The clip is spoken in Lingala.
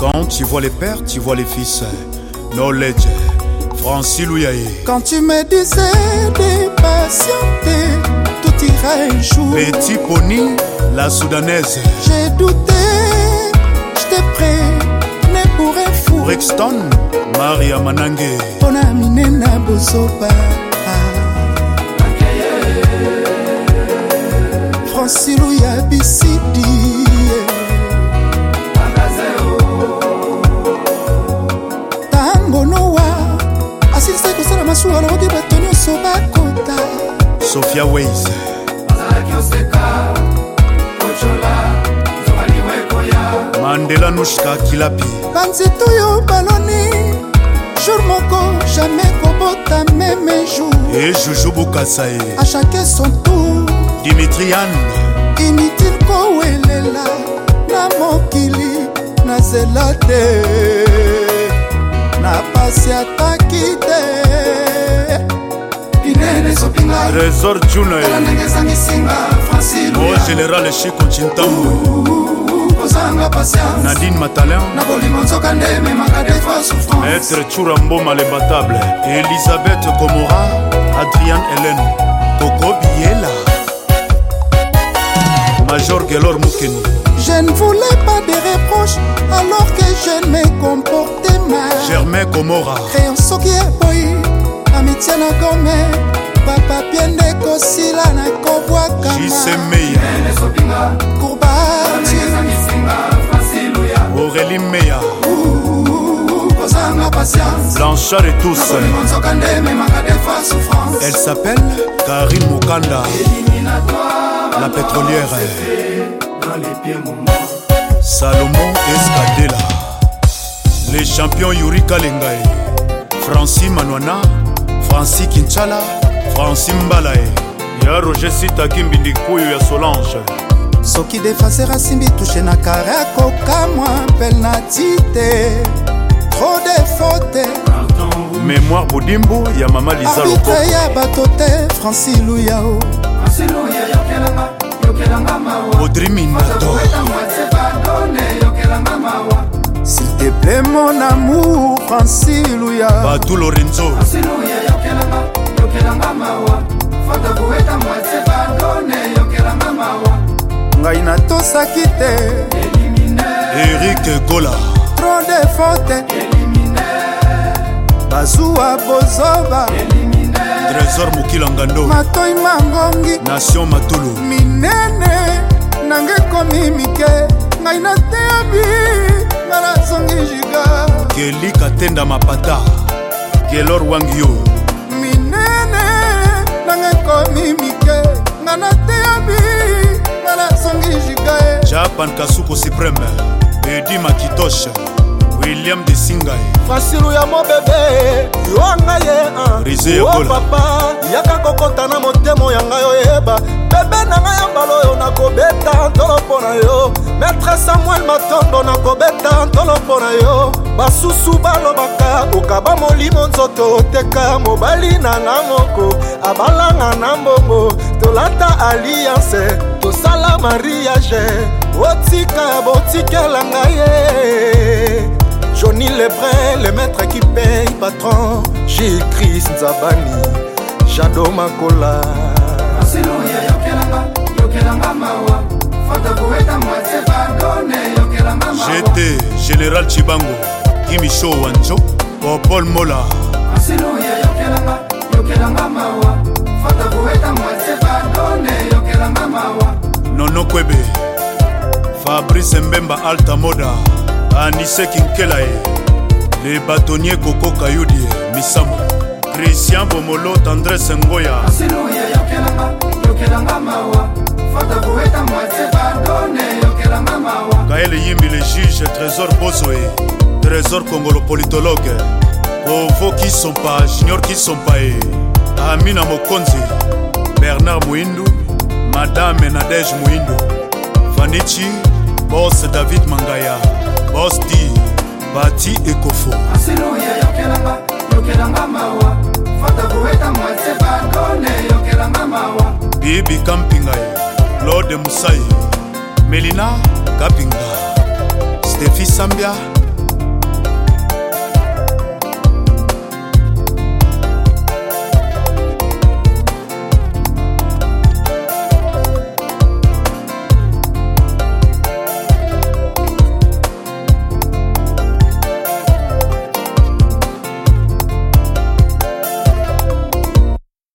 Quand tu vois les pères, tu vois les fils. Knowledge, Francis Louyaye. Quand tu me disais de patienter, tout ira un jour. Petit Pony, la soudanaise. J'ai douté, j'étais prêt, mais pour un fou. Rexton, Maria Manange. On a miné na bozoba. Francis Louyaye Bissidi. sofia ways mandela nushka kilapi banzete oyo baloni jour moko jamai kobota meme jour e juju bukasa ye a chake son tour dimitriane inutile kowelela na mokili nazela te na pasi ataki te trésor junaeo oh, général chiko cintambo nadine matalin maître curambo malébatable elisabeth komora adrian helen kokobiela major gelor mukeni je ne voulais pas des reproches alors que je me comportais mal germain komora créon soki eboyi amitié na gome bapapie nde kosila na kobwakamaaopinga aurélie meya blanchard et tous elle s'appelle karine mokanda la pétrolière salomon escadela les champions yuri kalengae francis manwana franci kinsala franci mbalae ya roger sitaki mbindikuyu ya solange soki defaser asimbi tushe na kare akokamwa penati te tro defo te mémoire bodimbo ya mama liza lokote ya bato te franci luyao odri minato le mon amour fransiluya batu lorenzo ngai natosaki te erik gola tro defote bazuwa bozoba trésor mokilangando matoi mangongi nation matulu minene nange komi mike ngai nateyabi nga nazongi jiga gelika tenda mapata gelor wangio minene nanga ekomi mike nga nateyabi nga nazongi jiga e japan kasuko supreme edi makitoshe william desingai fasilu ya mobebe yo ngai ye oh, papa yaka kokota na motemo ya ngai oyeba bebe na ngai ya mbala oyo nakobeta ntolo mpo na yo maître samuel matondo nakobeta ntolo mpo na yo basusu balobaka okaba molimo nzoto oteka mobali na nga moko abalanga na mbongo tolata alliance tosala mariage otika botikela ngai ye Johnny Lebrun, le maître qui paye patron J. Chris Nzabani, Jado Makola GT, Général Chibango, Kimisho Wancho, oh, Paul Mola Nono Kwebe, Fabrice Mbemba Alta Moda anise kinkela ye le batonier koko kayudi misambo kristian bomolo tendrese ngoya asiluya yokelanga yokelanga mawa fata koeta mwate badone yokelanga mawa kaele yimbi le juge trésor bozoe trésor kongolo politologue kovo kisompa junior kisompa ye amina mokonzi bernard moindu madame nadege moindu vanichi bos david mangaya bosti bati ekofo masinu yeyokelanga yokelanga mawa fatakuweta mwese badone yokelanga mawa bibi kampingai lode musai melina kapinga stefi sambia